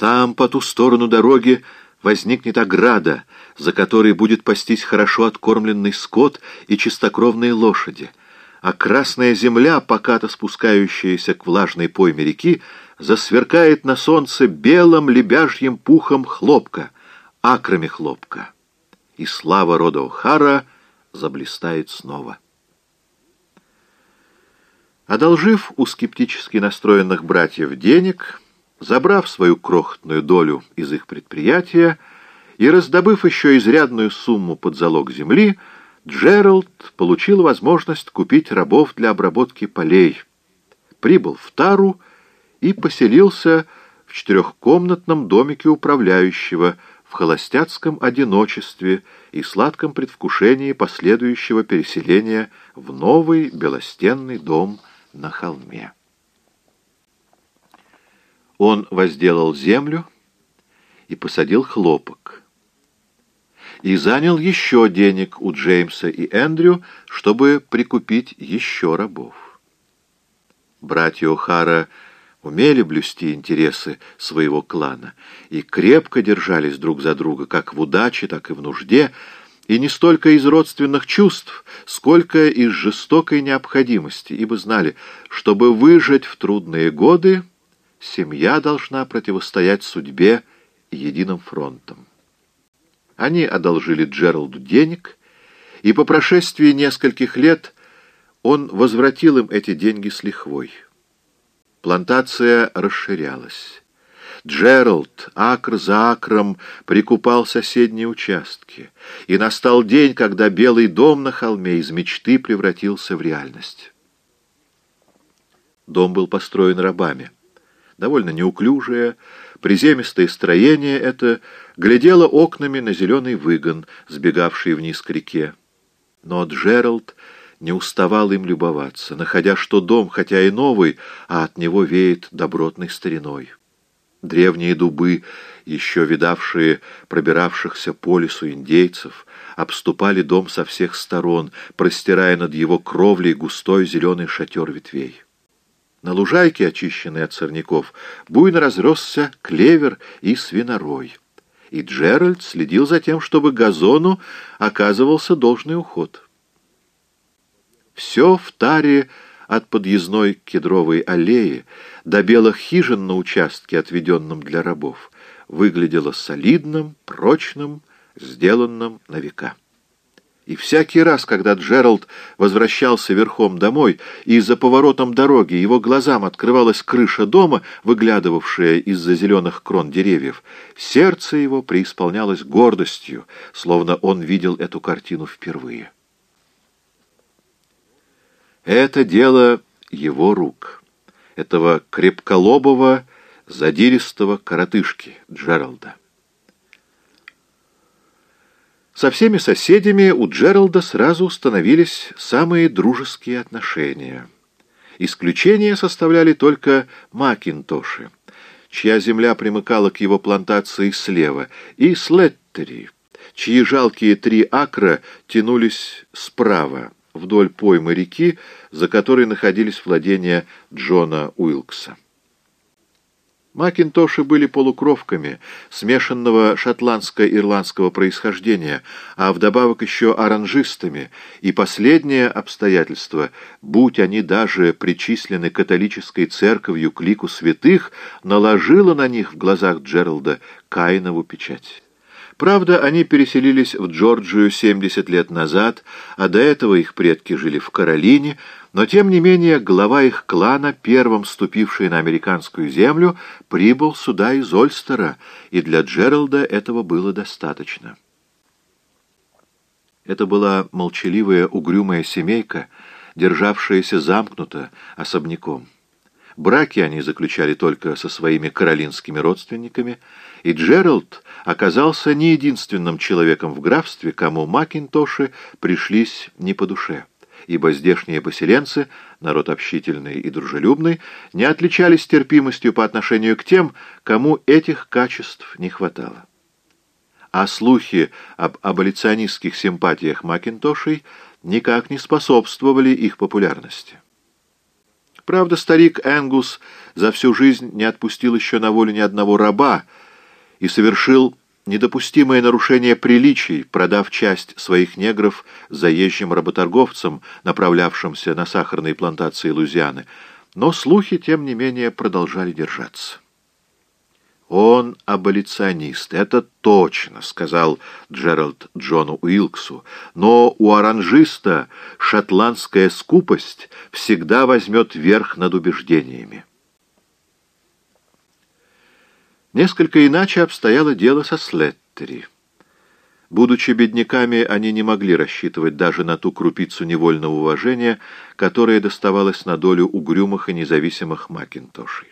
Там, по ту сторону дороги, возникнет ограда, за которой будет пастись хорошо откормленный скот и чистокровные лошади, а красная земля, покато спускающаяся к влажной пойме реки, засверкает на солнце белым лебяжьим пухом хлопка, акрами хлопка. И слава рода Охара заблистает снова. Одолжив у скептически настроенных братьев денег, забрав свою крохотную долю из их предприятия и раздобыв еще изрядную сумму под залог земли, Джеральд получил возможность купить рабов для обработки полей, прибыл в Тару и поселился в четырехкомнатном домике управляющего в холостяцком одиночестве и сладком предвкушении последующего переселения в новый белостенный дом на холме. Он возделал землю и посадил хлопок. И занял еще денег у Джеймса и Эндрю, чтобы прикупить еще рабов. Братья О'Хара умели блюсти интересы своего клана и крепко держались друг за друга, как в удаче, так и в нужде, и не столько из родственных чувств, сколько из жестокой необходимости, ибо знали, чтобы выжить в трудные годы, семья должна противостоять судьбе единым фронтом. Они одолжили Джералду денег, и по прошествии нескольких лет он возвратил им эти деньги с лихвой. Плантация расширялась. Джеральд акр за акром прикупал соседние участки, и настал день, когда белый дом на холме из мечты превратился в реальность. Дом был построен рабами. Довольно неуклюжее, приземистое строение это глядело окнами на зеленый выгон, сбегавший вниз к реке. Но Джеральд не уставал им любоваться, находя, что дом, хотя и новый, а от него веет добротной стариной. Древние дубы, еще видавшие пробиравшихся по лесу индейцев, обступали дом со всех сторон, простирая над его кровлей густой зеленый шатер ветвей. На лужайке, очищенной от сорняков, буйно разросся клевер и свинорой. И Джеральд следил за тем, чтобы газону оказывался должный уход. Все в таре от подъездной кедровой аллеи до белых хижин на участке, отведенном для рабов, выглядело солидным, прочным, сделанным на века. И всякий раз, когда Джеральд возвращался верхом домой, и за поворотом дороги его глазам открывалась крыша дома, выглядывавшая из-за зеленых крон деревьев, сердце его преисполнялось гордостью, словно он видел эту картину впервые. Это дело его рук, этого крепколобого, задиристого коротышки Джералда. Со всеми соседями у Джералда сразу установились самые дружеские отношения. Исключение составляли только Макинтоши, чья земля примыкала к его плантации слева, и Слеттери, чьи жалкие три акра тянулись справа, вдоль поймы реки, за которой находились владения Джона Уилкса. Макинтоши были полукровками, смешанного шотландско-ирландского происхождения, а вдобавок еще оранжистами, и последнее обстоятельство, будь они даже причислены католической церковью к лику святых, наложило на них в глазах Джералда Каинову печать. Правда, они переселились в Джорджию 70 лет назад, а до этого их предки жили в Каролине, но тем не менее глава их клана, первым ступивший на американскую землю, прибыл сюда из Ольстера, и для Джералда этого было достаточно. Это была молчаливая, угрюмая семейка, державшаяся замкнуто, особняком. Браки они заключали только со своими каролинскими родственниками, и Джеральд оказался не единственным человеком в графстве, кому Макинтоши пришлись не по душе, ибо здешние поселенцы, народ общительный и дружелюбный, не отличались терпимостью по отношению к тем, кому этих качеств не хватало. А слухи об аболиционистских симпатиях Макинтошей никак не способствовали их популярности. Правда, старик Энгус за всю жизнь не отпустил еще на волю ни одного раба и совершил недопустимое нарушение приличий, продав часть своих негров заезжим работорговцам, направлявшимся на сахарные плантации Лузианы. Но слухи, тем не менее, продолжали держаться. «Он аболиционист, это точно», — сказал Джеральд Джону Уилксу. «Но у оранжиста шотландская скупость всегда возьмет верх над убеждениями». Несколько иначе обстояло дело со Слеттери. Будучи бедняками, они не могли рассчитывать даже на ту крупицу невольного уважения, которая доставалась на долю угрюмых и независимых Макинтошей.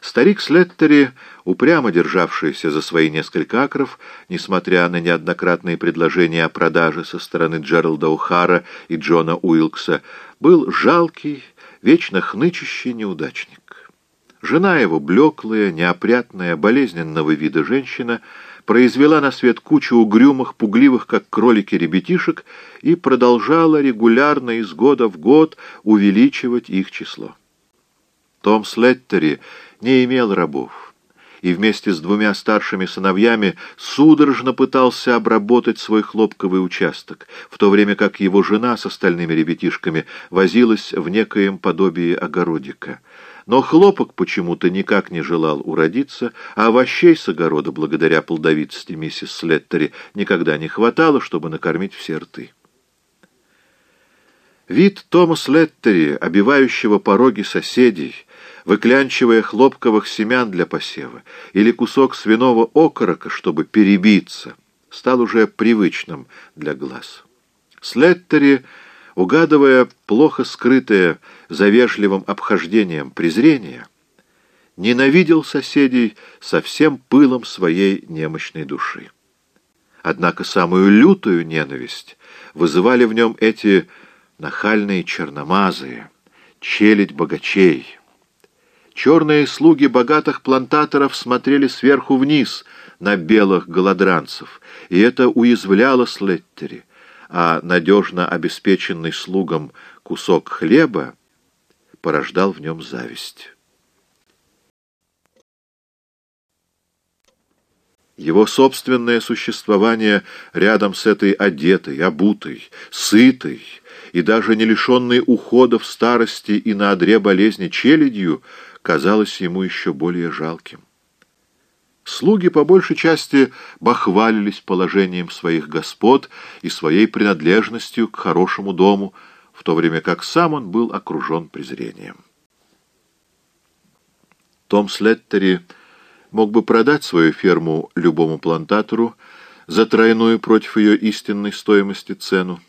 Старик Слеттери, упрямо державшийся за свои несколько акров, несмотря на неоднократные предложения о продаже со стороны Джералда Ухара и Джона Уилкса, был жалкий, вечно хнычущий неудачник. Жена его, блеклая, неопрятная, болезненного вида женщина, произвела на свет кучу угрюмых, пугливых, как кролики, ребятишек и продолжала регулярно из года в год увеличивать их число. Том Слеттери не имел рабов, и вместе с двумя старшими сыновьями судорожно пытался обработать свой хлопковый участок, в то время как его жена с остальными ребятишками возилась в некоем подобии огородика. Но хлопок почему-то никак не желал уродиться, а овощей с огорода, благодаря плодовитости миссис Слеттери, никогда не хватало, чтобы накормить все рты. Вид Тома Слеттери, обивающего пороги соседей, выклянчивая хлопковых семян для посева, или кусок свиного окорока, чтобы перебиться, стал уже привычным для глаз. Слеттери, угадывая плохо скрытое за вежливым обхождением презрение, ненавидел соседей со всем пылом своей немощной души. Однако самую лютую ненависть вызывали в нем эти нахальные черномазые, челядь богачей, Черные слуги богатых плантаторов смотрели сверху вниз на белых голодранцев, и это уязвляло Слеттери, а надежно обеспеченный слугам кусок хлеба порождал в нем зависть. Его собственное существование рядом с этой одетой, обутой, сытой и даже не лишенной ухода в старости и на одре болезни челядью — казалось ему еще более жалким. Слуги по большей части бахвалились положением своих господ и своей принадлежностью к хорошему дому, в то время как сам он был окружен презрением. Том Слеттери мог бы продать свою ферму любому плантатору за тройную против ее истинной стоимости цену.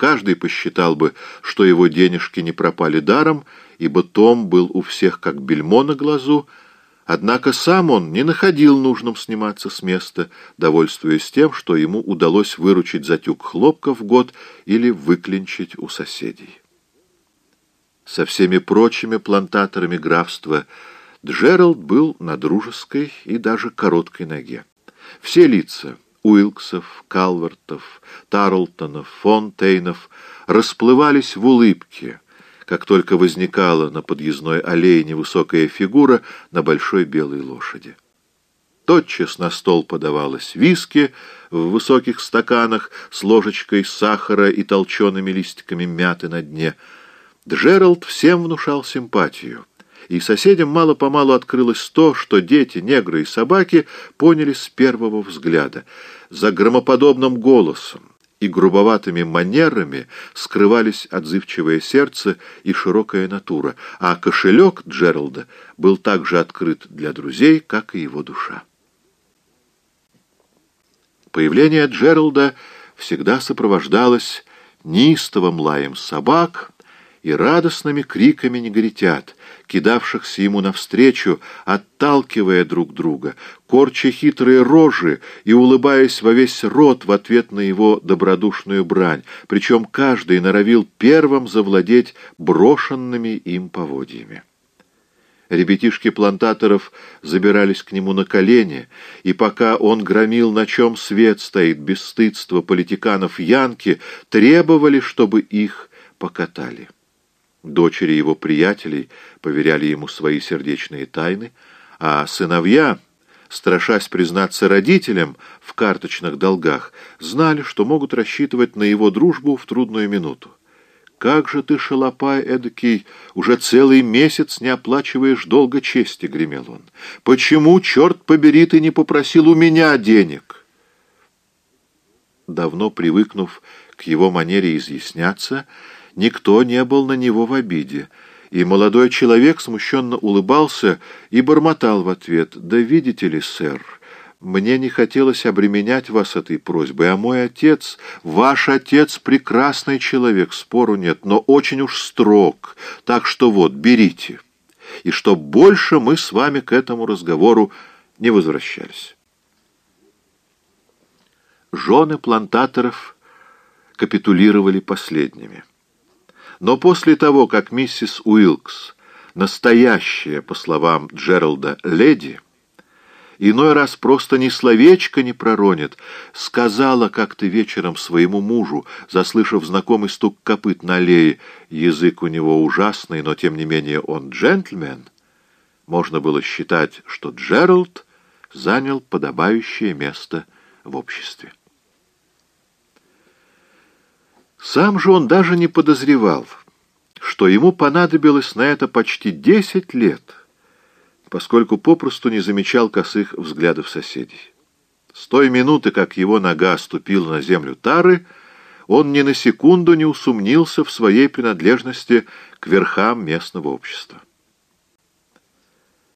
Каждый посчитал бы, что его денежки не пропали даром, ибо Том был у всех как бельмо на глазу, однако сам он не находил нужным сниматься с места, довольствуясь тем, что ему удалось выручить за тюк хлопка в год или выклинчить у соседей. Со всеми прочими плантаторами графства Джеральд был на дружеской и даже короткой ноге. Все лица — Уилксов, Калвертов, Тарлтонов, Фонтейнов расплывались в улыбке, как только возникала на подъездной аллее невысокая фигура на большой белой лошади. Тотчас на стол подавалось виски в высоких стаканах с ложечкой сахара и толчеными листиками мяты на дне. Джеральд всем внушал симпатию и соседям мало-помалу открылось то, что дети, негры и собаки поняли с первого взгляда. За громоподобным голосом и грубоватыми манерами скрывались отзывчивое сердце и широкая натура, а кошелек Джералда был так же открыт для друзей, как и его душа. Появление Джералда всегда сопровождалось неистовым лаем собак и радостными криками негритят, кидавшихся ему навстречу, отталкивая друг друга, корча хитрые рожи и улыбаясь во весь рот в ответ на его добродушную брань, причем каждый норовил первым завладеть брошенными им поводьями. Ребятишки плантаторов забирались к нему на колени, и пока он громил, на чем свет стоит, бесстыдство политиканов Янки, требовали, чтобы их покатали. Дочери его приятелей поверяли ему свои сердечные тайны, а сыновья, страшась признаться родителям в карточных долгах, знали, что могут рассчитывать на его дружбу в трудную минуту. «Как же ты, шалопай эдакий, уже целый месяц не оплачиваешь долга чести», — гремел он. «Почему, черт побери, ты не попросил у меня денег?» Давно привыкнув к его манере изъясняться, никто не был на него в обиде, и молодой человек смущенно улыбался и бормотал в ответ, «Да видите ли, сэр, мне не хотелось обременять вас этой просьбой, а мой отец, ваш отец прекрасный человек, спору нет, но очень уж строг, так что вот, берите, и чтоб больше мы с вами к этому разговору не возвращались». Жены плантаторов капитулировали последними. Но после того, как миссис Уилкс, настоящая, по словам Джералда, леди, иной раз просто ни словечко не проронит, сказала как-то вечером своему мужу, заслышав знакомый стук копыт на аллее, язык у него ужасный, но тем не менее он джентльмен, можно было считать, что Джеральд занял подобающее место в обществе. Сам же он даже не подозревал, что ему понадобилось на это почти десять лет, поскольку попросту не замечал косых взглядов соседей. С той минуты, как его нога ступила на землю Тары, он ни на секунду не усомнился в своей принадлежности к верхам местного общества.